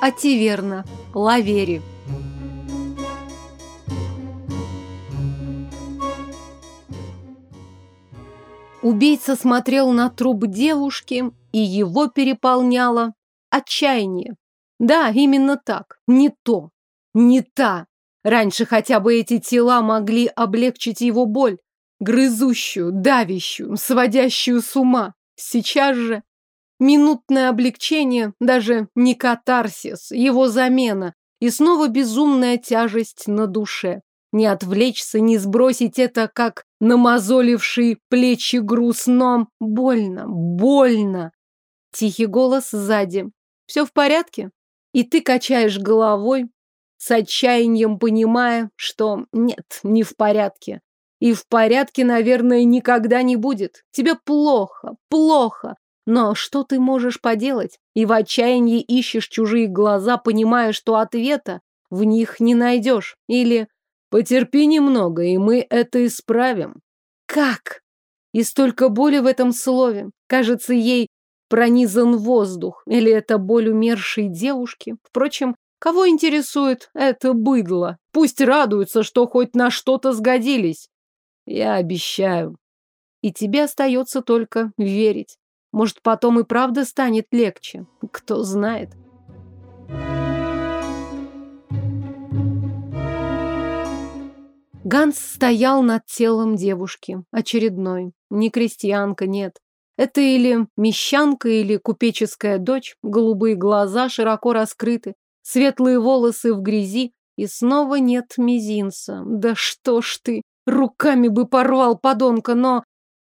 А ти верно, лавери. Убийца смотрел на труп девушки, и его переполняло отчаяние. Да, именно так. Не то. Не та. Раньше хотя бы эти тела могли облегчить его боль, грызущую, давящую, сводящую с ума. Сейчас же минутное облегчение, даже не катарсис, его замена, и снова безумная тяжесть на душе. Не отвлечься, не сбросить это, как намазоливший плечи груз, но больно, больно. Тихий голос сзади. Все в порядке? И ты качаешь головой, с отчаянием понимая, что нет, не в порядке. И в порядке, наверное, никогда не будет. Тебе плохо, плохо. Но что ты можешь поделать? И в отчаянии ищешь чужие глаза, понимая, что ответа в них не найдешь. Или «Потерпи немного, и мы это исправим». Как? И столько боли в этом слове. Кажется, ей пронизан воздух. Или это боль умершей девушки. Впрочем, кого интересует это быдло? Пусть радуются, что хоть на что-то сгодились. Я обещаю. И тебе остается только верить. Может, потом и правда станет легче. Кто знает. Ганс стоял над телом девушки. Очередной. Не крестьянка, нет. Это или мещанка, или купеческая дочь. Голубые глаза широко раскрыты. Светлые волосы в грязи. И снова нет мизинца. Да что ж ты! Руками бы порвал, подонка, но...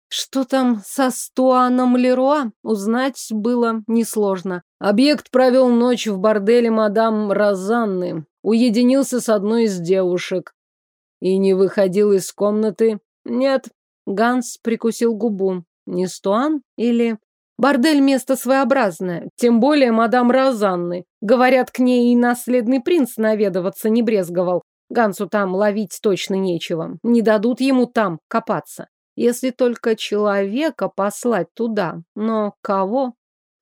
Что там со Стуаном Леруа, узнать было несложно. Объект провел ночь в борделе мадам Розанны, уединился с одной из девушек и не выходил из комнаты. Нет, Ганс прикусил губу. Не Стуан или... Бордель место своеобразное, тем более мадам Розанны. Говорят, к ней и наследный принц наведываться не брезговал. Гансу там ловить точно нечего. Не дадут ему там копаться. Если только человека послать туда. Но кого?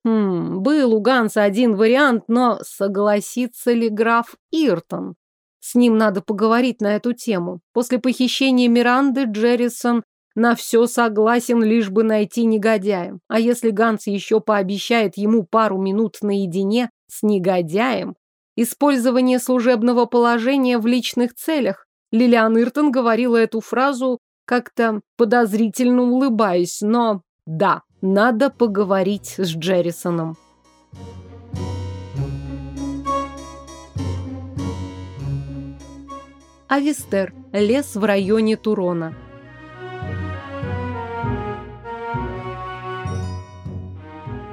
Хм, был у Ганса один вариант, но согласится ли граф Иртон? С ним надо поговорить на эту тему. После похищения Миранды Джеррисон на все согласен, лишь бы найти негодяем. А если Ганс еще пообещает ему пару минут наедине с негодяем? Использование служебного положения в личных целях. Лилиан Иртон говорила эту фразу как-то подозрительно улыбаюсь, но да, надо поговорить с Джеррисоном. Авестер. Лес в районе Турона.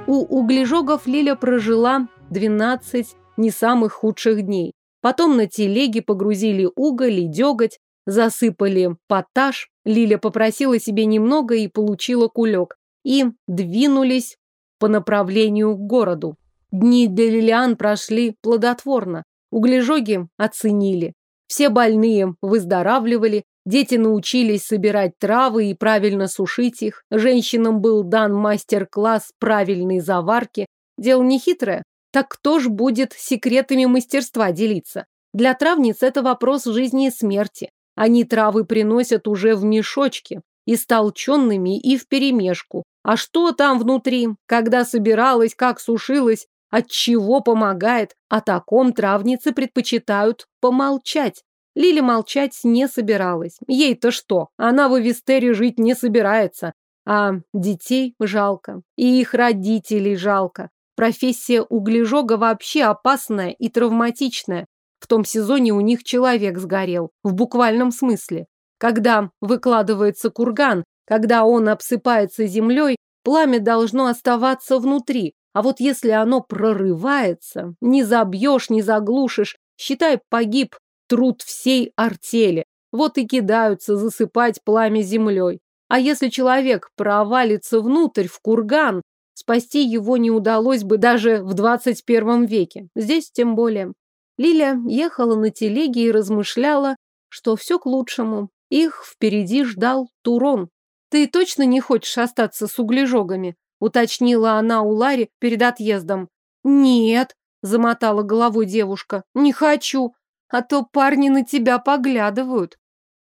У углежогов Лиля прожила 12 не самых худших дней. Потом на телеге погрузили уголь и деготь, засыпали поташ, Лиля попросила себе немного и получила кулек. И двинулись по направлению к городу. Дни для Лилиан прошли плодотворно. Углежоги оценили. Все больные выздоравливали, дети научились собирать травы и правильно сушить их. Женщинам был дан мастер-класс правильной заварки. Дело нехитрое. Так кто ж будет секретами мастерства делиться? Для травниц это вопрос жизни и смерти. Они травы приносят уже в мешочке, истолченными и вперемешку. А что там внутри, когда собиралась, как сушилась, от чего помогает, о таком травницы предпочитают помолчать. Лили молчать не собиралась. Ей-то что? Она в Эвестере жить не собирается. А детей жалко. И их родителей жалко. Профессия углежога вообще опасная и травматичная. В том сезоне у них человек сгорел, в буквальном смысле. Когда выкладывается курган, когда он обсыпается землей, пламя должно оставаться внутри. А вот если оно прорывается, не забьешь, не заглушишь, считай, погиб труд всей артели. Вот и кидаются засыпать пламя землей. А если человек провалится внутрь, в курган, спасти его не удалось бы даже в 21 веке. Здесь тем более. Лиля ехала на телеге и размышляла, что все к лучшему. Их впереди ждал Турон. «Ты точно не хочешь остаться с углежогами?» — уточнила она у Лари перед отъездом. «Нет», — замотала головой девушка, — «не хочу, а то парни на тебя поглядывают».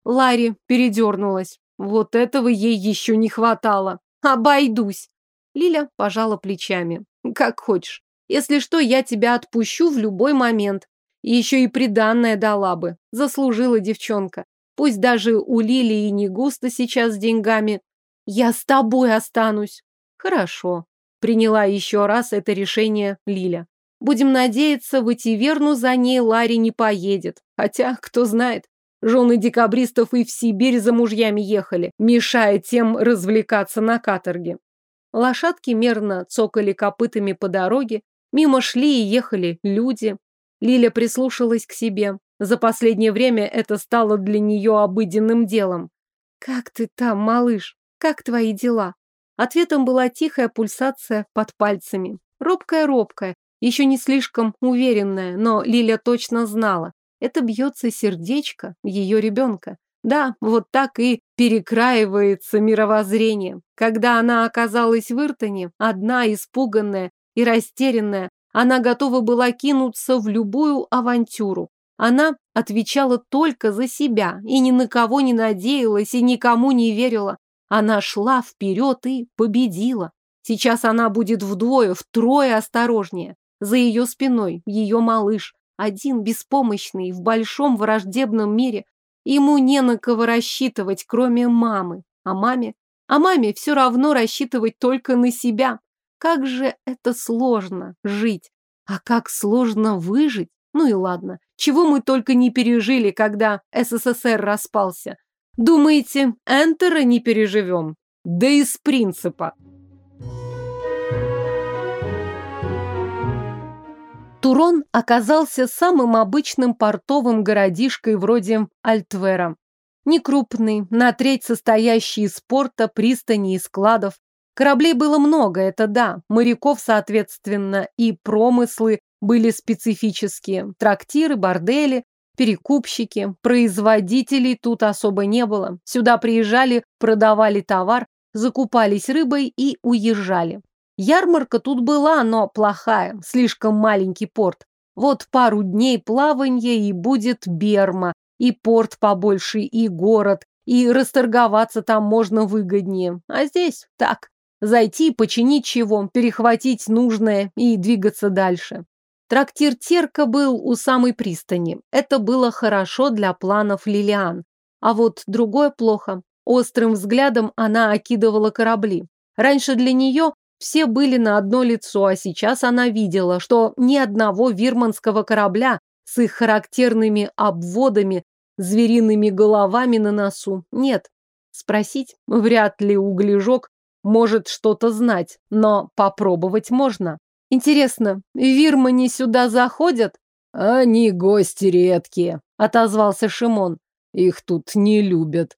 Лари передернулась. Вот этого ей еще не хватало. «Обойдусь!» Лиля пожала плечами. «Как хочешь. Если что, я тебя отпущу в любой момент. Еще и приданное дала бы. Заслужила девчонка. Пусть даже у Лилии не густо сейчас с деньгами. Я с тобой останусь. Хорошо. Приняла еще раз это решение Лиля. Будем надеяться, в Этиверну за ней Ларри не поедет. Хотя, кто знает, жены декабристов и в Сибирь за мужьями ехали, мешая тем развлекаться на каторге. Лошадки мерно цокали копытами по дороге, мимо шли и ехали люди, Лиля прислушалась к себе. За последнее время это стало для нее обыденным делом. «Как ты там, малыш? Как твои дела?» Ответом была тихая пульсация под пальцами. Робкая-робкая, еще не слишком уверенная, но Лиля точно знала. Это бьется сердечко ее ребенка. Да, вот так и перекраивается мировоззрение. Когда она оказалась в Иртоне, одна, испуганная и растерянная, она готова была кинуться в любую авантюру. Она отвечала только за себя и ни на кого не надеялась и никому не верила. Она шла вперед и победила. Сейчас она будет вдвое, втрое осторожнее. За ее спиной ее малыш, один беспомощный в большом враждебном мире. Ему не на кого рассчитывать, кроме мамы. А маме? А маме все равно рассчитывать только на себя. Как же это сложно жить! А как сложно выжить! Ну и ладно, чего мы только не пережили, когда СССР распался. Думаете, Энтера не переживем? Да из принципа. Турон оказался самым обычным портовым городишкой вроде Альтвера. Некрупный, на треть состоящий из порта, пристани и складов, Кораблей было много, это да. Моряков, соответственно, и промыслы были специфические. Трактиры, бордели, перекупщики. Производителей тут особо не было. Сюда приезжали, продавали товар, закупались рыбой и уезжали. Ярмарка тут была, но плохая. Слишком маленький порт. Вот пару дней плаванья и будет Берма. И порт побольше, и город, и расторговаться там можно выгоднее. А здесь так, Зайти, починить чего, перехватить нужное и двигаться дальше. Трактир Терка был у самой пристани. Это было хорошо для планов Лилиан. А вот другое плохо. Острым взглядом она окидывала корабли. Раньше для нее все были на одно лицо, а сейчас она видела, что ни одного вирманского корабля с их характерными обводами, звериными головами на носу нет. Спросить вряд ли углежок может что-то знать, но попробовать можно. Интересно, вирманы сюда заходят? Они гости редкие, отозвался Шимон. Их тут не любят.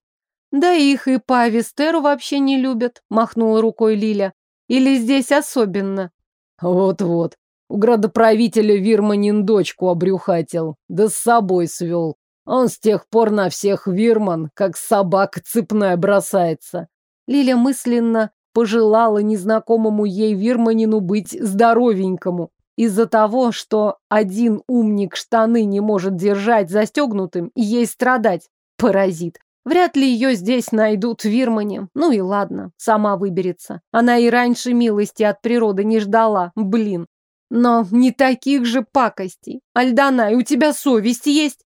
Да их и по Авестеру вообще не любят, махнула рукой Лиля. Или здесь особенно? Вот-вот. У градоправителя Вирманин дочку обрюхатил, да с собой свел. Он с тех пор на всех Вирман, как собака цепная, бросается. Лиля мысленно пожелала незнакомому ей вирманину быть здоровенькому. Из-за того, что один умник штаны не может держать застегнутым и ей страдать. Паразит. Вряд ли ее здесь найдут в Вирмане. Ну и ладно, сама выберется. Она и раньше милости от природы не ждала, блин. Но не таких же пакостей. Альданай, у тебя совесть есть?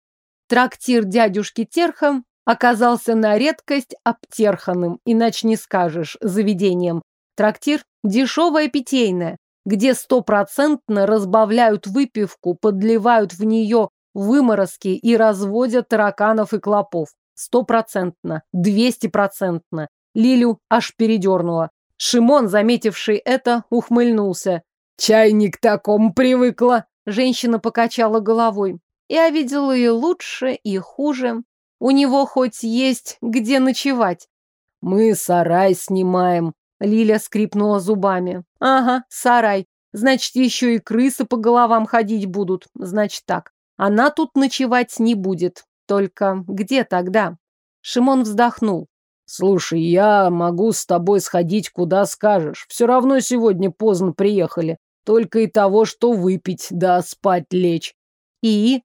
Трактир дядюшки Терхом? оказался на редкость обтерханным, иначе не скажешь, заведением. Трактир дешевое питейное, где стопроцентно разбавляют выпивку, подливают в нее выморозки и разводят тараканов и клопов. Стопроцентно, двестипроцентно. Лилю аж передернула. Шимон, заметивший это, ухмыльнулся. «Чайник таком привыкла!» Женщина покачала головой. «Я видела и лучше, и хуже. У него хоть есть где ночевать. Мы сарай снимаем. Лиля скрипнула зубами. Ага, сарай. Значит, еще и крысы по головам ходить будут. Значит так. Она тут ночевать не будет. Только где тогда? Шимон вздохнул. Слушай, я могу с тобой сходить куда скажешь. Все равно сегодня поздно приехали. Только и того, что выпить, да спать лечь. И?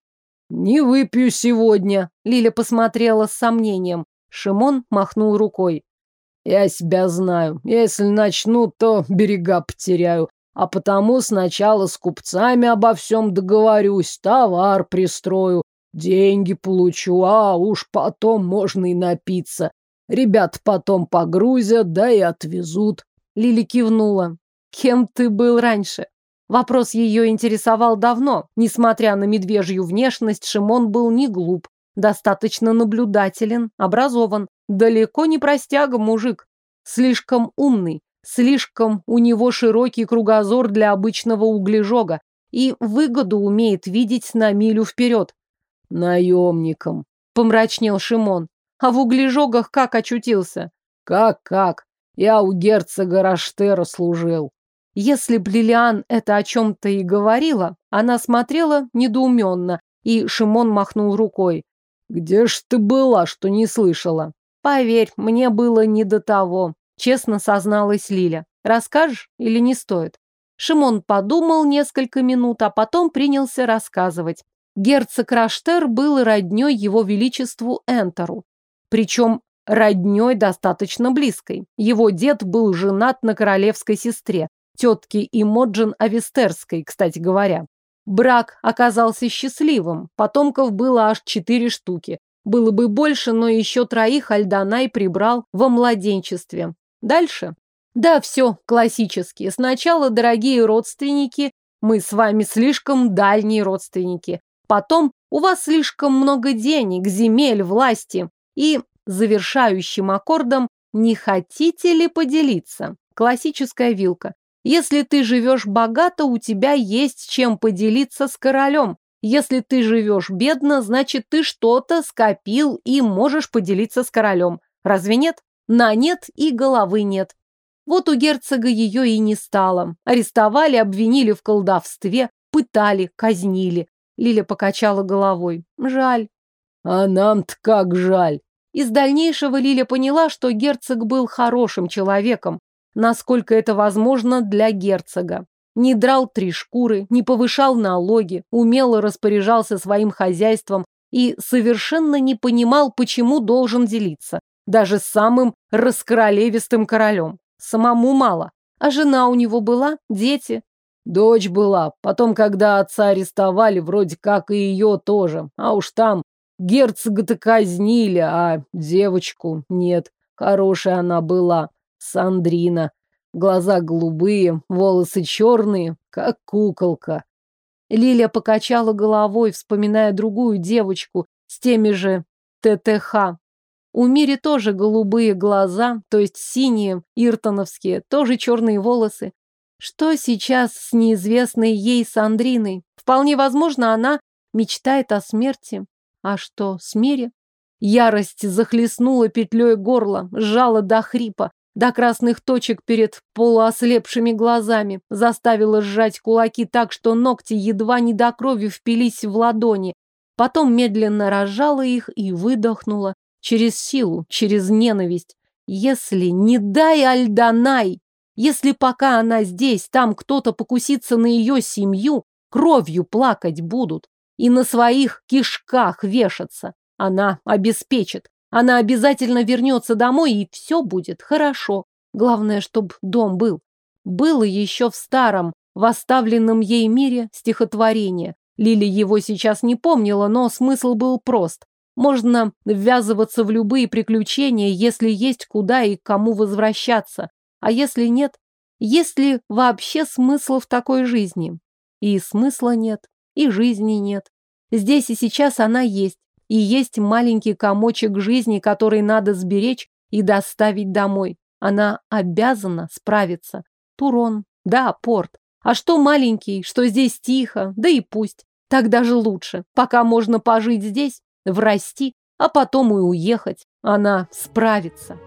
«Не выпью сегодня», — Лиля посмотрела с сомнением. Шимон махнул рукой. «Я себя знаю. Если начну, то берега потеряю. А потому сначала с купцами обо всем договорюсь, товар пристрою, деньги получу, а уж потом можно и напиться. Ребят потом погрузят, да и отвезут». Лили кивнула. «Кем ты был раньше?» Вопрос ее интересовал давно. Несмотря на медвежью внешность, Шимон был не глуп, достаточно наблюдателен, образован, далеко не простяга мужик, слишком умный, слишком у него широкий кругозор для обычного углежога и выгоду умеет видеть на милю вперед. Наемником, помрачнел Шимон. А в углежогах как очутился? Как-как? Я у герцога Раштера служил. Если б Лилиан это о чем-то и говорила, она смотрела недоуменно, и Шимон махнул рукой. «Где ж ты была, что не слышала?» «Поверь, мне было не до того», — честно созналась Лиля. «Расскажешь или не стоит?» Шимон подумал несколько минут, а потом принялся рассказывать. Герцог Раштер был роднёй его величеству Энтеру, причём роднёй достаточно близкой. Его дед был женат на королевской сестре, тетки и Моджин Авестерской, кстати говоря. Брак оказался счастливым, потомков было аж четыре штуки. Было бы больше, но еще троих Альданай прибрал во младенчестве. Дальше? Да, все, классические. Сначала дорогие родственники, мы с вами слишком дальние родственники. Потом у вас слишком много денег, земель, власти. И завершающим аккордом «Не хотите ли поделиться?» Классическая вилка. Если ты живешь богато, у тебя есть чем поделиться с королем. Если ты живешь бедно, значит, ты что-то скопил и можешь поделиться с королем. Разве нет? На нет и головы нет. Вот у герцога ее и не стало. Арестовали, обвинили в колдовстве, пытали, казнили. Лиля покачала головой. Жаль. А нам-то как жаль. Из дальнейшего Лиля поняла, что герцог был хорошим человеком, насколько это возможно для герцога. Не драл три шкуры, не повышал налоги, умело распоряжался своим хозяйством и совершенно не понимал, почему должен делиться. Даже с самым раскоролевистым королем. Самому мало. А жена у него была, дети. Дочь была. Потом, когда отца арестовали, вроде как и ее тоже. А уж там герцога-то казнили, а девочку нет. Хорошая она была. Сандрина. Глаза голубые, волосы черные, как куколка. Лиля покачала головой, вспоминая другую девочку с теми же ТТХ. У Мири тоже голубые глаза, то есть синие, иртоновские, тоже черные волосы. Что сейчас с неизвестной ей Сандриной? Вполне возможно, она мечтает о смерти. А что с Мири? Ярость захлестнула петлей горло, сжала до хрипа до красных точек перед полуослепшими глазами, заставила сжать кулаки так, что ногти едва не до крови впились в ладони, потом медленно разжала их и выдохнула через силу, через ненависть. Если не дай Альданай, если пока она здесь, там кто-то покусится на ее семью, кровью плакать будут и на своих кишках вешаться. Она обеспечит. Она обязательно вернется домой, и все будет хорошо. Главное, чтобы дом был. Было еще в старом, в оставленном ей мире стихотворение. Лили его сейчас не помнила, но смысл был прост. Можно ввязываться в любые приключения, если есть куда и кому возвращаться. А если нет? Есть ли вообще смысл в такой жизни? И смысла нет, и жизни нет. Здесь и сейчас она есть, и есть маленький комочек жизни, который надо сберечь и доставить домой. Она обязана справиться. Турон, да, порт. А что маленький, что здесь тихо, да и пусть. Так даже лучше. Пока можно пожить здесь, врасти, а потом и уехать. Она справится.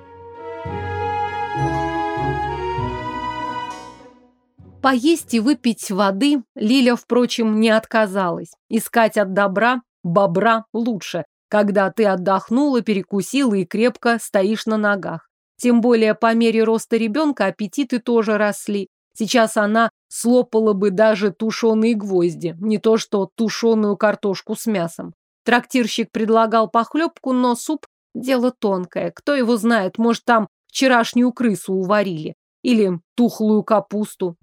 Поесть и выпить воды Лиля, впрочем, не отказалась. Искать от добра бобра лучше, когда ты отдохнул и перекусил и крепко стоишь на ногах. Тем более по мере роста ребенка аппетиты тоже росли. Сейчас она слопала бы даже тушеные гвозди, не то что тушеную картошку с мясом. Трактирщик предлагал похлебку, но суп – дело тонкое. Кто его знает, может, там вчерашнюю крысу уварили. Или тухлую капусту.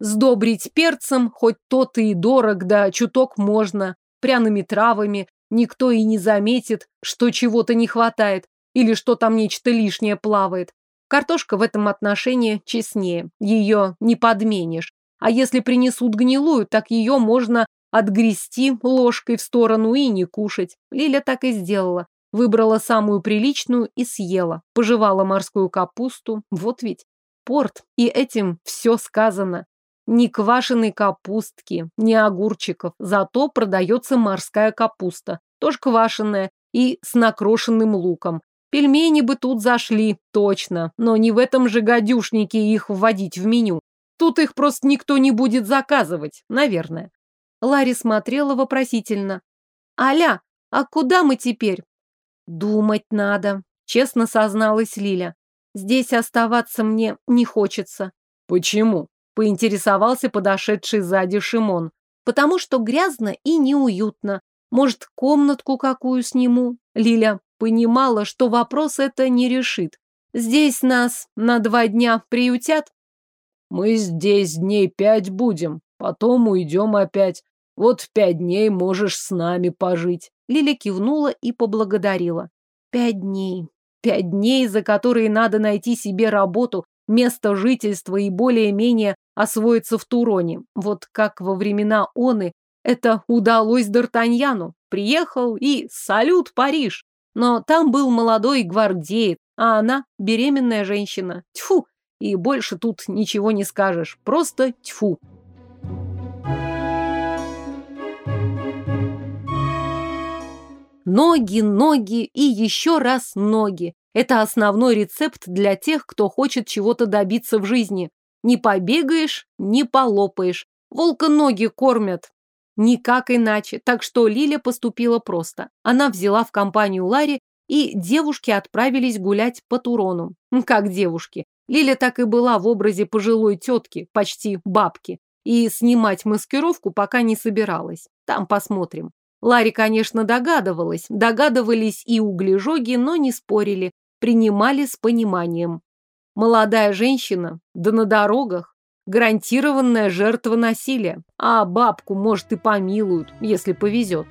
Сдобрить перцем, хоть тот и дорог, да чуток можно пряными травами, никто и не заметит, что чего-то не хватает или что там нечто лишнее плавает. Картошка в этом отношении честнее, ее не подменишь. А если принесут гнилую, так ее можно отгрести ложкой в сторону и не кушать. Лиля так и сделала. Выбрала самую приличную и съела. Пожевала морскую капусту. Вот ведь порт. И этим все сказано ни квашеной капустки, ни огурчиков. Зато продается морская капуста, тоже квашеная и с накрошенным луком. Пельмени бы тут зашли, точно, но не в этом же гадюшнике их вводить в меню. Тут их просто никто не будет заказывать, наверное. Ларри смотрела вопросительно. «Аля, а куда мы теперь?» «Думать надо», — честно созналась Лиля. «Здесь оставаться мне не хочется». «Почему?» поинтересовался подошедший сзади Шимон, потому что грязно и неуютно. Может, комнатку какую сниму? Лиля понимала, что вопрос это не решит. Здесь нас на два дня приютят? Мы здесь дней пять будем, потом уйдем опять. Вот в пять дней можешь с нами пожить. Лиля кивнула и поблагодарила. Пять дней. Пять дней, за которые надо найти себе работу, место жительства и более-менее освоиться в Туроне. Вот как во времена Оны это удалось Д'Артаньяну. Приехал и салют Париж. Но там был молодой гвардеец, а она беременная женщина. Тьфу! И больше тут ничего не скажешь. Просто тьфу. Ноги, ноги и еще раз ноги. Это основной рецепт для тех, кто хочет чего-то добиться в жизни. Не побегаешь, не полопаешь. Волка ноги кормят. Никак иначе. Так что Лиля поступила просто. Она взяла в компанию Ларри, и девушки отправились гулять по Турону. Как девушки. Лиля так и была в образе пожилой тетки, почти бабки. И снимать маскировку пока не собиралась. Там посмотрим. Ларри, конечно, догадывалась. Догадывались и углежоги, но не спорили принимали с пониманием. Молодая женщина, да на дорогах, гарантированная жертва насилия, а бабку, может, и помилуют, если повезет.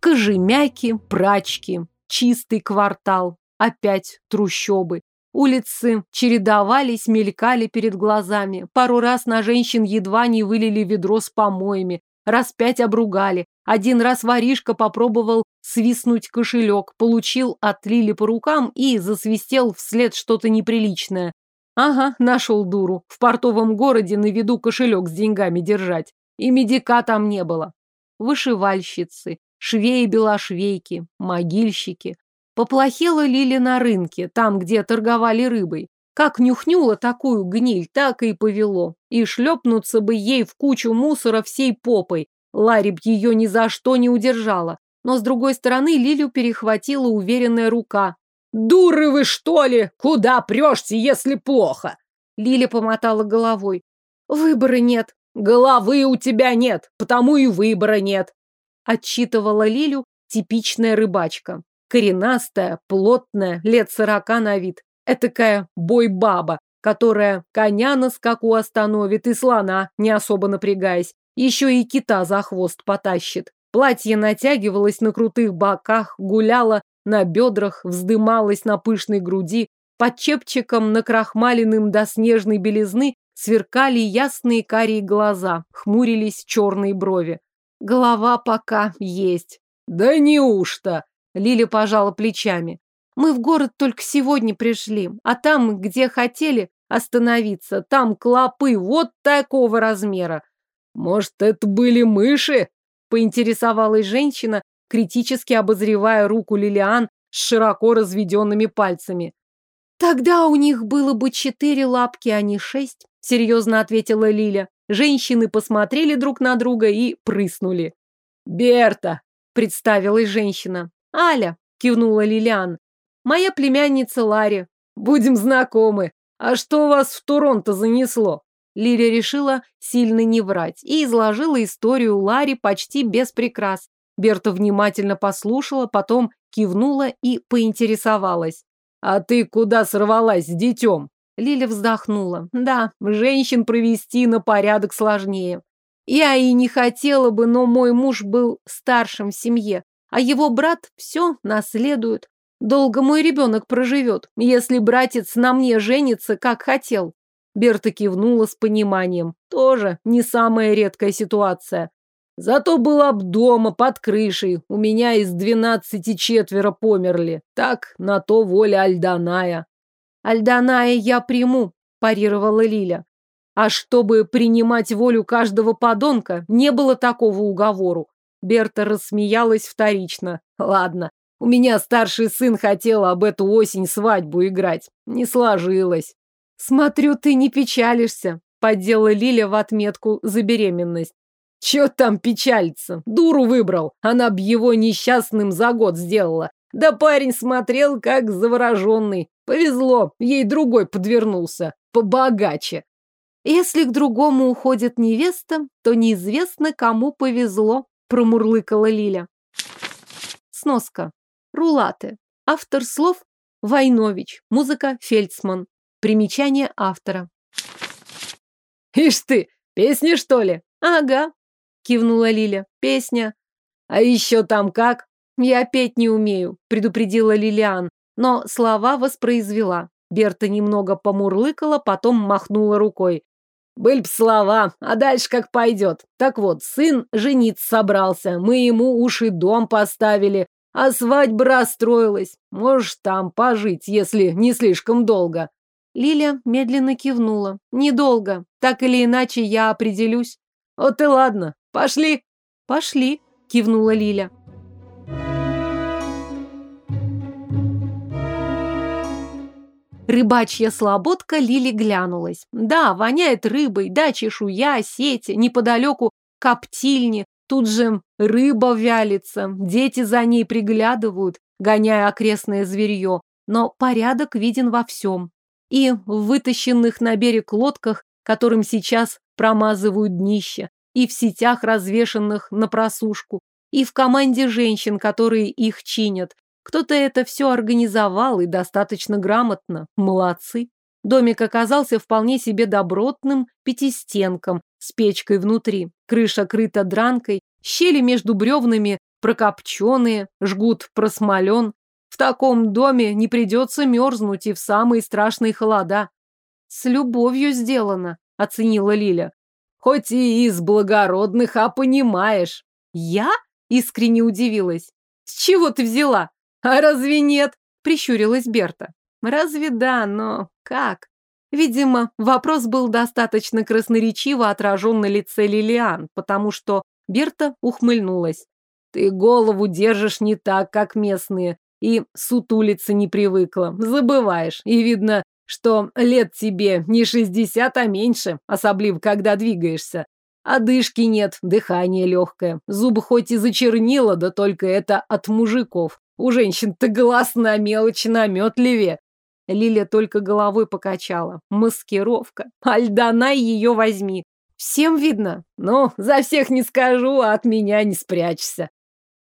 Кожемяки, прачки, чистый квартал, опять трущобы. Улицы чередовались, мелькали перед глазами. Пару раз на женщин едва не вылили ведро с помоями, раз пять обругали, один раз воришка попробовал свистнуть кошелек, получил от Лили по рукам и засвистел вслед что-то неприличное. Ага, нашел дуру. В портовом городе на виду кошелек с деньгами держать. И медика там не было. Вышивальщицы, швеи-белошвейки, могильщики. Поплохело Лили на рынке, там, где торговали рыбой. Как нюхнула такую гниль, так и повело. И шлепнуться бы ей в кучу мусора всей попой, Ларри б ее ни за что не удержала. Но с другой стороны Лилю перехватила уверенная рука. «Дуры вы, что ли? Куда прешьте, если плохо?» Лиля помотала головой. «Выбора нет». «Головы у тебя нет, потому и выбора нет», — отчитывала Лилю типичная рыбачка. Коренастая, плотная, лет сорока на вид. Этакая бойбаба, которая коня на скаку остановит и слона, не особо напрягаясь. Еще и кита за хвост потащит. Платье натягивалось на крутых боках, гуляло на бедрах, вздымалось на пышной груди. Под чепчиком, накрахмаленным до снежной белизны, сверкали ясные карие глаза, хмурились черные брови. Голова пока есть. Да неужто? Лили пожала плечами. Мы в город только сегодня пришли, а там, где хотели, остановиться. Там клопы вот такого размера. «Может, это были мыши?» — поинтересовалась женщина, критически обозревая руку Лилиан с широко разведенными пальцами. «Тогда у них было бы четыре лапки, а не шесть», — серьезно ответила Лиля. Женщины посмотрели друг на друга и прыснули. «Берта!» — представилась женщина. «Аля!» — кивнула Лилиан. «Моя племянница Ларри. Будем знакомы. А что вас в Торонто занесло?» Лиля решила сильно не врать и изложила историю Ларри почти без прикрас. Берта внимательно послушала, потом кивнула и поинтересовалась. «А ты куда сорвалась с детем?» Лиля вздохнула. «Да, женщин провести на порядок сложнее. Я и не хотела бы, но мой муж был старшим в семье, а его брат все наследует. Долго мой ребенок проживет, если братец на мне женится, как хотел. Берта кивнула с пониманием. Тоже не самая редкая ситуация. Зато была б дома, под крышей. У меня из двенадцати четверо померли. Так, на то воля Альданая. Альданая я приму, парировала Лиля. А чтобы принимать волю каждого подонка, не было такого уговору. Берта рассмеялась вторично. Ладно, у меня старший сын хотел об эту осень свадьбу играть. Не сложилось. Смотрю, ты не печалишься, поддела Лиля в отметку за беременность. Чё там печалиться? Дуру выбрал. Она б его несчастным за год сделала. Да парень смотрел, как завороженный. Повезло, ей другой подвернулся. Побогаче. Если к другому уходит невеста, то неизвестно, кому повезло, промурлыкала Лиля. Сноска. Рулаты. Автор слов Войнович. Музыка Фельдсман. Примечание автора. «Ишь ты, песня, что ли?» «Ага», — кивнула Лиля. «Песня. А еще там как?» «Я петь не умею», — предупредила Лилиан, но слова воспроизвела. Берта немного помурлыкала, потом махнула рукой. «Быль б слова, а дальше как пойдет. Так вот, сын жениться собрался, мы ему уши дом поставили, а свадьба расстроилась. Можешь там пожить, если не слишком долго». Лилия медленно кивнула. «Недолго. Так или иначе я определюсь». «Вот и ладно. Пошли». «Пошли», – кивнула Лиля. Рыбачья слободка Лили глянулась. Да, воняет рыбой, да, чешуя, сети. неподалеку коптильни, тут же рыба вялится, дети за ней приглядывают, гоняя окрестное зверье. Но порядок виден во всем и вытащенных на берег лодках, которым сейчас промазывают днище, и в сетях, развешанных на просушку, и в команде женщин, которые их чинят. Кто-то это все организовал и достаточно грамотно. Молодцы. Домик оказался вполне себе добротным пятистенком с печкой внутри. Крыша крыта дранкой, щели между бревнами прокопченые, жгут просмолен, таком доме не придется мерзнуть и в самые страшные холода. С любовью сделано, оценила Лиля. Хоть и из благородных, а понимаешь. Я? Искренне удивилась. С чего ты взяла? А разве нет? Прищурилась Берта. Разве да, но как? Видимо, вопрос был достаточно красноречиво отражен на лице Лилиан, потому что Берта ухмыльнулась. Ты голову держишь не так, как местные и сутулиться не привыкла. Забываешь. И видно, что лет тебе не 60, а меньше, особливо, когда двигаешься. Одышки нет, дыхание легкое. Зубы хоть и зачернило, да только это от мужиков. У женщин-то глаз на мелочь наметливее. Лиля только головой покачала. Маскировка. Альданай ее возьми. Всем видно? Ну, за всех не скажу, а от меня не спрячься.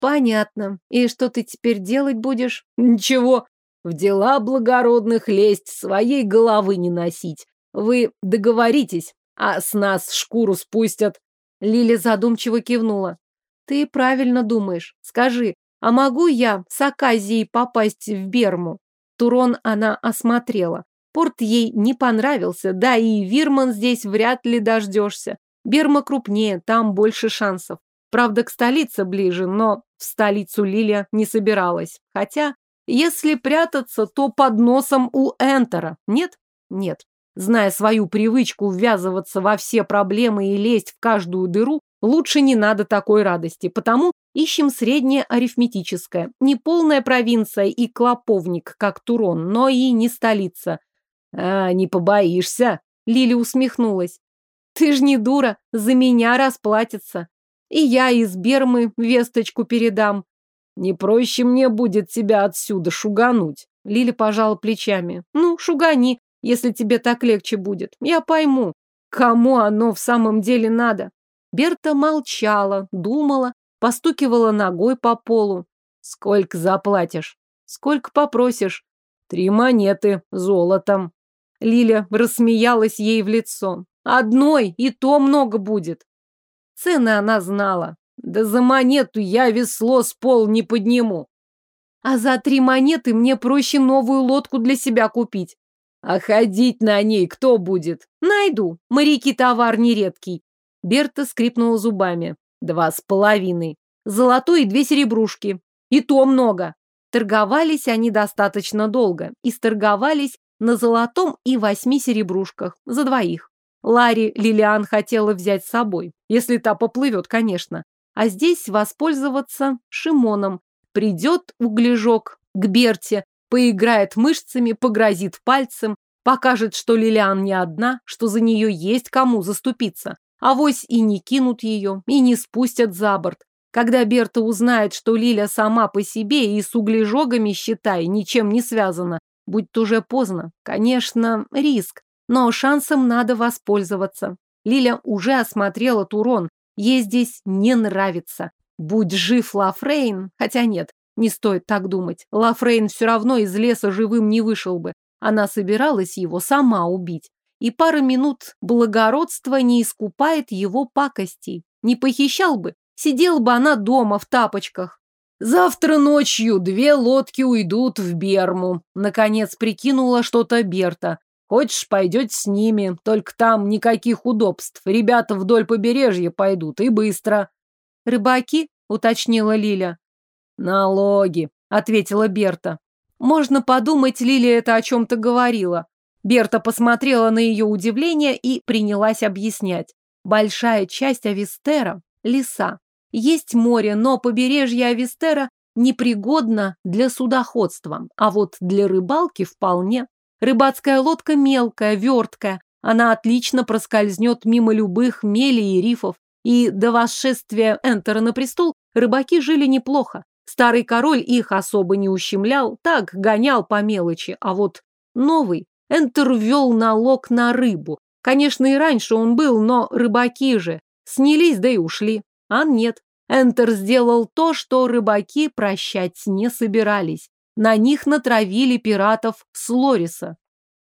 Понятно. И что ты теперь делать будешь? Ничего. В дела благородных лезть, своей головы не носить. Вы договоритесь, а с нас шкуру спустят. Лиля задумчиво кивнула. Ты правильно думаешь. Скажи, а могу я с Аказией попасть в Берму? Турон она осмотрела. Порт ей не понравился, да и Вирман здесь вряд ли дождешься. Берма крупнее, там больше шансов. Правда, к столице ближе, но в столицу Лилия не собиралась. Хотя, если прятаться, то под носом у Энтера. Нет? Нет. Зная свою привычку ввязываться во все проблемы и лезть в каждую дыру, лучше не надо такой радости. Потому ищем среднее арифметическое. Не полная провинция и клоповник, как Турон, но и не столица. А, не побоишься? Лили усмехнулась. Ты ж не дура, за меня расплатится и я из Бермы весточку передам. Не проще мне будет тебя отсюда шугануть. Лили пожала плечами. Ну, шугани, если тебе так легче будет. Я пойму, кому оно в самом деле надо. Берта молчала, думала, постукивала ногой по полу. Сколько заплатишь? Сколько попросишь? Три монеты золотом. Лиля рассмеялась ей в лицо. Одной и то много будет. Цены она знала. Да за монету я весло с пол не подниму. А за три монеты мне проще новую лодку для себя купить. А ходить на ней кто будет? Найду. Моряки товар нередкий. Берта скрипнула зубами. Два с половиной. Золотой и две серебрушки. И то много. Торговались они достаточно долго. И сторговались на золотом и восьми серебрушках. За двоих. Ларри Лилиан хотела взять с собой, если та поплывет, конечно. А здесь воспользоваться Шимоном. Придет углежок к Берте, поиграет мышцами, погрозит пальцем, покажет, что Лилиан не одна, что за нее есть кому заступиться. Авось и не кинут ее, и не спустят за борт. Когда Берта узнает, что Лиля сама по себе и с углежогами, считай, ничем не связана, будет уже поздно. Конечно, рискованно, но шансом надо воспользоваться. Лиля уже осмотрела Турон. Ей здесь не нравится. Будь жив Лафрейн, хотя нет, не стоит так думать. Лафрейн все равно из леса живым не вышел бы. Она собиралась его сама убить. И пара минут благородства не искупает его пакостей. Не похищал бы, сидела бы она дома в тапочках. Завтра ночью две лодки уйдут в Берму. Наконец прикинула что-то Берта. Хочешь, пойдете с ними, только там никаких удобств. Ребята вдоль побережья пойдут, и быстро». «Рыбаки?» — уточнила Лиля. «Налоги», — ответила Берта. Можно подумать, Лилия это о чем-то говорила. Берта посмотрела на ее удивление и принялась объяснять. Большая часть Авестера – леса. Есть море, но побережье Авестера непригодно для судоходства, а вот для рыбалки вполне. Рыбацкая лодка мелкая, верткая. Она отлично проскользнет мимо любых мелей и рифов. И до восшествия Энтера на престол рыбаки жили неплохо. Старый король их особо не ущемлял, так гонял по мелочи. А вот новый Энтер ввел налог на рыбу. Конечно, и раньше он был, но рыбаки же снялись, да и ушли. А нет, Энтер сделал то, что рыбаки прощать не собирались. На них натравили пиратов с Лориса.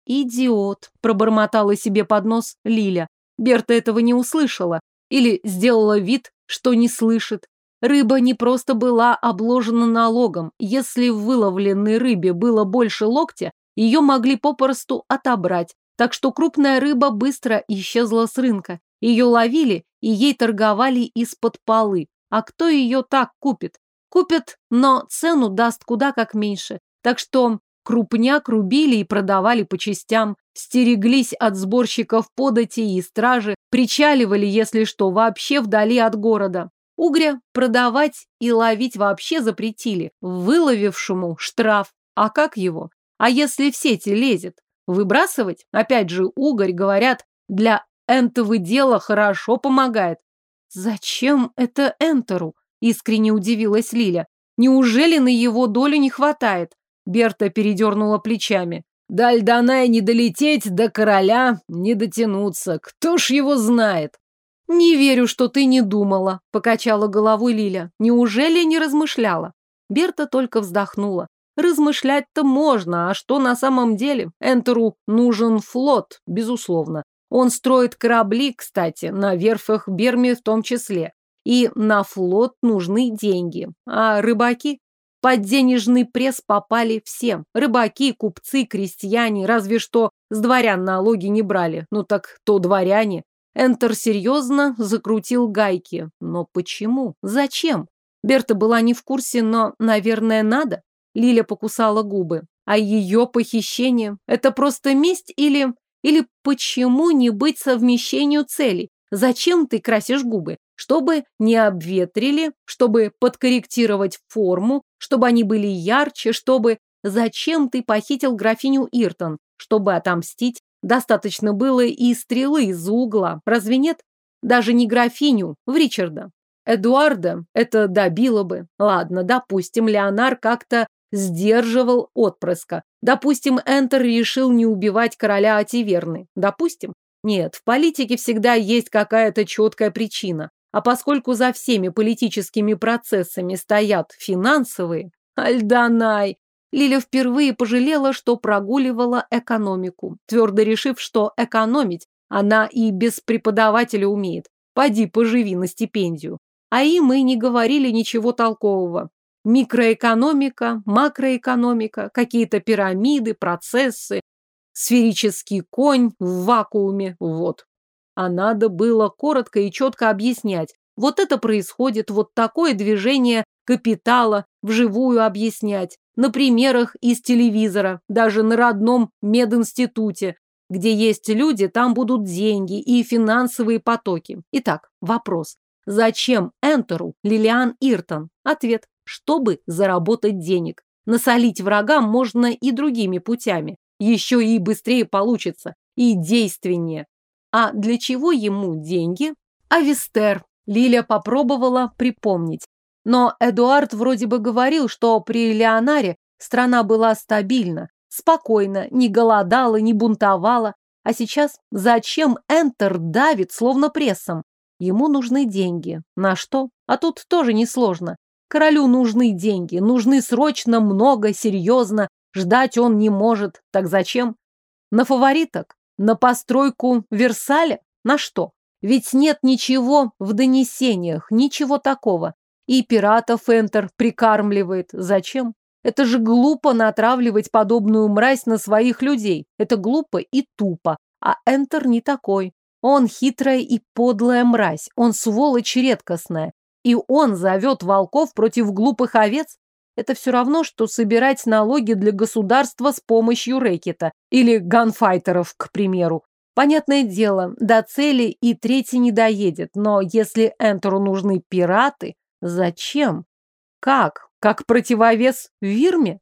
«Идиот!» – пробормотала себе под нос Лиля. Берта этого не услышала или сделала вид, что не слышит. Рыба не просто была обложена налогом. Если в выловленной рыбе было больше локтя, ее могли попросту отобрать. Так что крупная рыба быстро исчезла с рынка. Ее ловили и ей торговали из-под полы. А кто ее так купит? Купят, но цену даст куда как меньше. Так что крупняк рубили и продавали по частям, стереглись от сборщиков подати и стражи, причаливали, если что, вообще вдали от города. Угря продавать и ловить вообще запретили, выловившему штраф. А как его? А если в сети лезет? Выбрасывать? Опять же, угорь, говорят, для энтовы дела хорошо помогает. Зачем это энтеру? Искренне удивилась Лиля. Неужели на его долю не хватает? Берта передернула плечами. До Альданая не долететь, до короля не дотянуться. Кто ж его знает? Не верю, что ты не думала, покачала головой Лиля. Неужели не размышляла? Берта только вздохнула. Размышлять-то можно, а что на самом деле? Энтеру нужен флот, безусловно. Он строит корабли, кстати, на верфях Берми в том числе и на флот нужны деньги. А рыбаки? Под денежный пресс попали все. Рыбаки, купцы, крестьяне, разве что с дворян налоги не брали. Ну так то дворяне. Энтер серьезно закрутил гайки. Но почему? Зачем? Берта была не в курсе, но, наверное, надо. Лиля покусала губы. А ее похищение – это просто месть или... Или почему не быть совмещению целей? Зачем ты красишь губы? чтобы не обветрили, чтобы подкорректировать форму, чтобы они были ярче, чтобы «Зачем ты похитил графиню Иртон? Чтобы отомстить, достаточно было и стрелы из угла, разве нет? Даже не графиню, в Ричарда. Эдуарда это добило бы. Ладно, допустим, Леонар как-то сдерживал отпрыска. Допустим, Энтер решил не убивать короля Ативерны. Допустим. Нет, в политике всегда есть какая-то четкая причина. А поскольку за всеми политическими процессами стоят финансовые, Альданай, Лиля впервые пожалела, что прогуливала экономику, твердо решив, что экономить она и без преподавателя умеет. Поди поживи на стипендию. А им мы не говорили ничего толкового. Микроэкономика, макроэкономика, какие-то пирамиды, процессы, сферический конь в вакууме, вот а надо было коротко и четко объяснять. Вот это происходит, вот такое движение капитала, вживую объяснять. На примерах из телевизора, даже на родном мединституте. Где есть люди, там будут деньги и финансовые потоки. Итак, вопрос. Зачем Энтеру Лилиан Иртон? Ответ. Чтобы заработать денег. Насолить врагам можно и другими путями. Еще и быстрее получится, и действеннее. А для чего ему деньги? Авестер. Лиля попробовала припомнить. Но Эдуард вроде бы говорил, что при Леонаре страна была стабильна, спокойно, не голодала, не бунтовала. А сейчас зачем Энтер давит, словно прессом? Ему нужны деньги. На что? А тут тоже несложно. Королю нужны деньги, нужны срочно, много, серьезно. Ждать он не может. Так зачем? На фавориток? На постройку Версаля? На что? Ведь нет ничего в донесениях, ничего такого. И пиратов Энтер прикармливает. Зачем? Это же глупо натравливать подобную мразь на своих людей. Это глупо и тупо. А Энтер не такой. Он хитрая и подлая мразь. Он сволочь редкостная. И он зовет волков против глупых овец? Это все равно, что собирать налоги для государства с помощью рэкета или ганфайтеров, к примеру. Понятное дело, до цели и третий не доедет, но если Энтеру нужны пираты, зачем? Как? Как противовес Вирме?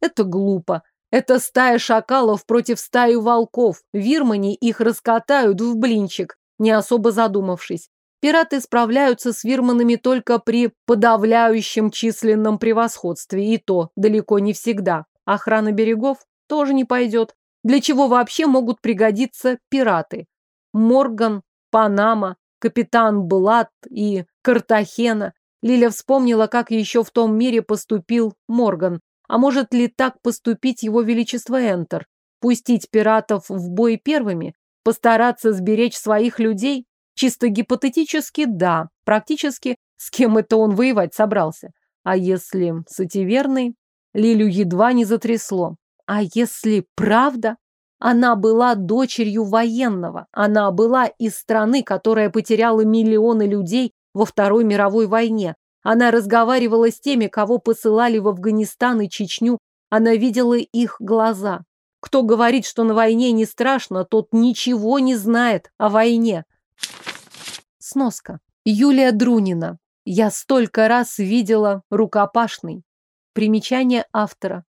Это глупо. Это стая шакалов против стаи волков. Вирмани их раскатают в блинчик, не особо задумавшись. Пираты справляются с Вирманами только при подавляющем численном превосходстве, и то далеко не всегда. Охрана берегов тоже не пойдет. Для чего вообще могут пригодиться пираты? Морган, Панама, капитан Блад и Картахена. Лиля вспомнила, как еще в том мире поступил Морган. А может ли так поступить его величество Энтер? Пустить пиратов в бой первыми? Постараться сберечь своих людей? Чисто гипотетически – да. Практически с кем это он воевать собрался? А если сативерный? Лилю едва не затрясло. А если правда? Она была дочерью военного. Она была из страны, которая потеряла миллионы людей во Второй мировой войне. Она разговаривала с теми, кого посылали в Афганистан и Чечню. Она видела их глаза. Кто говорит, что на войне не страшно, тот ничего не знает о войне. Сноска. Юлия Друнина. Я столько раз видела рукопашный. Примечание автора.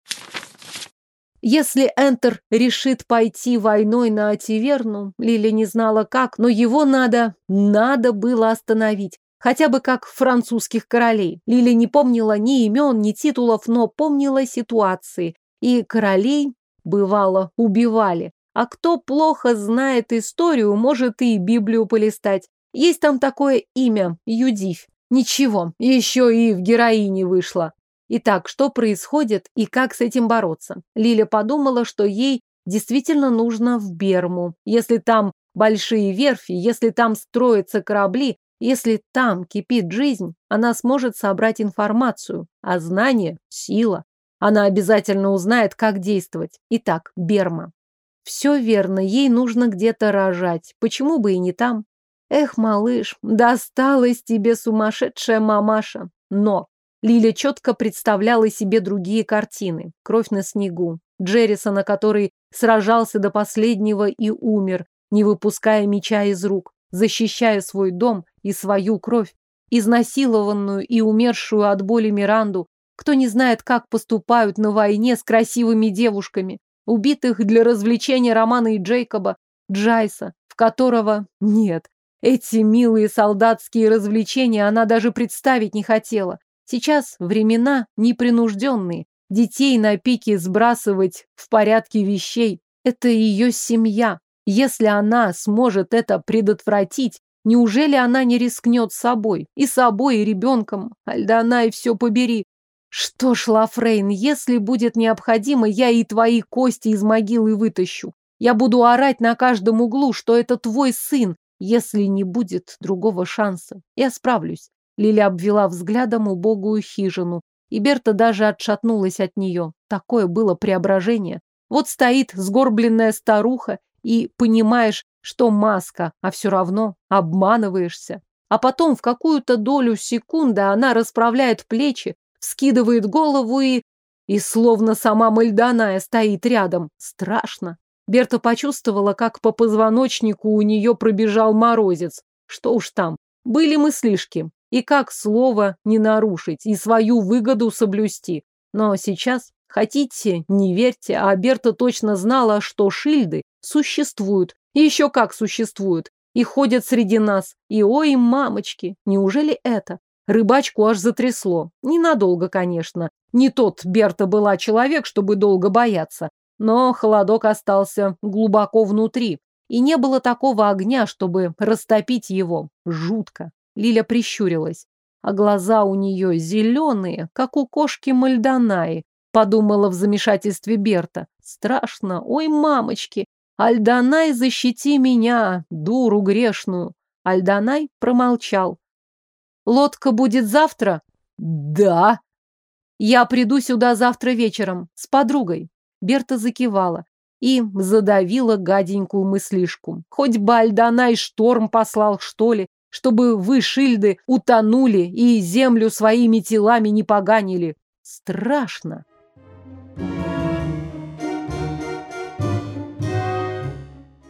Если Энтер решит пойти войной на Ативерну, Лили не знала как, но его надо, надо было остановить. Хотя бы как французских королей. Лили не помнила ни имен, ни титулов, но помнила ситуации. И королей, бывало, убивали. А кто плохо знает историю, может и Библию полистать. Есть там такое имя, Юдивь. Ничего, еще и в героине вышла. Итак, что происходит и как с этим бороться? Лиля подумала, что ей действительно нужно в Берму. Если там большие верфи, если там строятся корабли, если там кипит жизнь, она сможет собрать информацию, а знание – сила. Она обязательно узнает, как действовать. Итак, Берма. Все верно, ей нужно где-то рожать. Почему бы и не там? Эх, малыш, досталась тебе сумасшедшая мамаша. Но Лиля четко представляла себе другие картины. Кровь на снегу. Джеррисона, который сражался до последнего и умер, не выпуская меча из рук, защищая свой дом и свою кровь, изнасилованную и умершую от боли Миранду, кто не знает, как поступают на войне с красивыми девушками убитых для развлечения Романа и Джейкоба, Джайса, в которого нет. Эти милые солдатские развлечения она даже представить не хотела. Сейчас времена непринужденные. Детей на пике сбрасывать в порядке вещей. Это ее семья. Если она сможет это предотвратить, неужели она не рискнет собой? И собой, и ребенком. Альда она и все побери. Что ж, Лафрейн, если будет необходимо, я и твои кости из могилы вытащу. Я буду орать на каждом углу, что это твой сын, если не будет другого шанса. Я справлюсь. Лиля обвела взглядом убогую хижину, и Берта даже отшатнулась от нее. Такое было преображение. Вот стоит сгорбленная старуха, и понимаешь, что маска, а все равно обманываешься. А потом в какую-то долю секунды она расправляет плечи, вскидывает голову и... И словно сама Мальданая стоит рядом. Страшно. Берта почувствовала, как по позвоночнику у нее пробежал морозец. Что уж там. Были мы слишком И как слово не нарушить, и свою выгоду соблюсти. Но сейчас хотите, не верьте, а Берта точно знала, что шильды существуют. И еще как существуют. И ходят среди нас. И ой, мамочки, неужели это? Рыбачку аж затрясло. Ненадолго, конечно. Не тот Берта была человек, чтобы долго бояться. Но холодок остался глубоко внутри. И не было такого огня, чтобы растопить его. Жутко. Лиля прищурилась. А глаза у нее зеленые, как у кошки Мальдонаи. Подумала в замешательстве Берта. Страшно. Ой, мамочки. Альдонай, защити меня, дуру грешную. Альдонай промолчал. Лодка будет завтра? Да. Я приду сюда завтра вечером с подругой. Берта закивала и задавила гаденькую мыслишку. Хоть бы Альдана шторм послал, что ли, чтобы вы, шильды, утонули и землю своими телами не поганили. Страшно.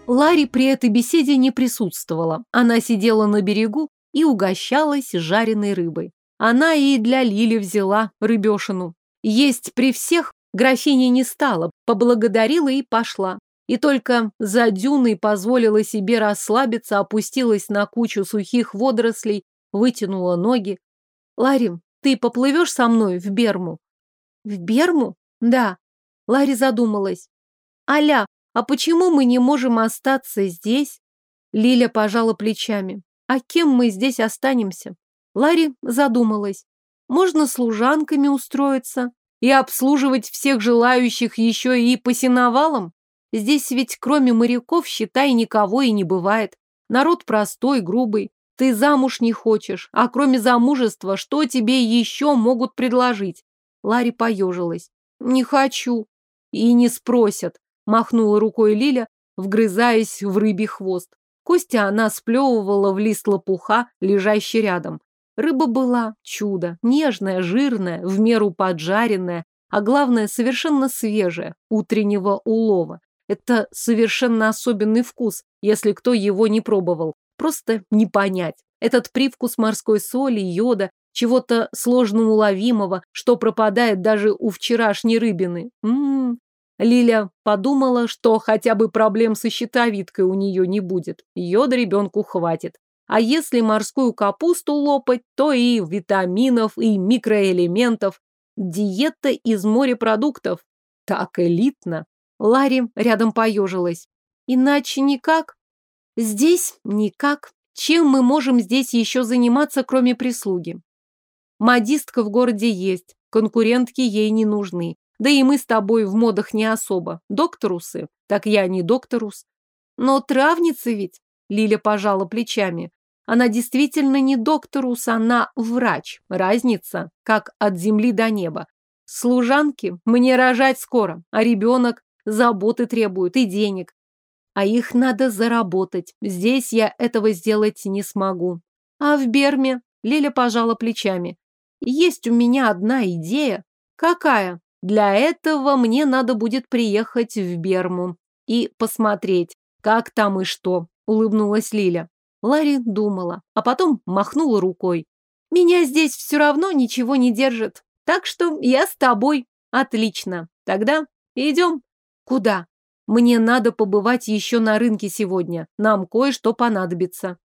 Ларри при этой беседе не присутствовала. Она сидела на берегу и угощалась жареной рыбой. Она и для Лили взяла рыбешину. Есть при всех графиня не стала, поблагодарила и пошла. И только за дюной позволила себе расслабиться, опустилась на кучу сухих водорослей, вытянула ноги. «Ларим, ты поплывешь со мной в Берму?» «В Берму? Да». Ларри задумалась. «Аля, а почему мы не можем остаться здесь?» Лиля пожала плечами. А кем мы здесь останемся? Ларри задумалась. Можно служанками устроиться и обслуживать всех желающих еще и по сеновалам? Здесь ведь кроме моряков, считай, никого и не бывает. Народ простой, грубый. Ты замуж не хочешь, а кроме замужества, что тебе еще могут предложить? Ларри поежилась. Не хочу. И не спросят, махнула рукой Лиля, вгрызаясь в рыбий хвост. Костя она сплевывала в лист лопуха, лежащий рядом. Рыба была чудо, нежная, жирная, в меру поджаренная, а главное, совершенно свежая, утреннего улова. Это совершенно особенный вкус, если кто его не пробовал. Просто не понять. Этот привкус морской соли, йода, чего-то сложно уловимого, что пропадает даже у вчерашней рыбины. М Лиля подумала, что хотя бы проблем со щитовидкой у нее не будет. Йода ребенку хватит. А если морскую капусту лопать, то и витаминов, и микроэлементов. Диета из морепродуктов. Так элитно. Ларри рядом поежилась. Иначе никак. Здесь никак. Чем мы можем здесь еще заниматься, кроме прислуги? Модистка в городе есть, конкурентки ей не нужны. Да и мы с тобой в модах не особо. Докторусы? Так я не докторус. Но травница ведь, Лиля пожала плечами. Она действительно не докторус, она врач. Разница, как от земли до неба. Служанки мне рожать скоро, а ребенок заботы требует и денег. А их надо заработать. Здесь я этого сделать не смогу. А в Берме Лиля пожала плечами. Есть у меня одна идея. Какая? Для этого мне надо будет приехать в Берму и посмотреть, как там и что, улыбнулась Лиля. Ларри думала, а потом махнула рукой. Меня здесь все равно ничего не держит, так что я с тобой. Отлично. Тогда идем. Куда? Мне надо побывать еще на рынке сегодня. Нам кое-что понадобится.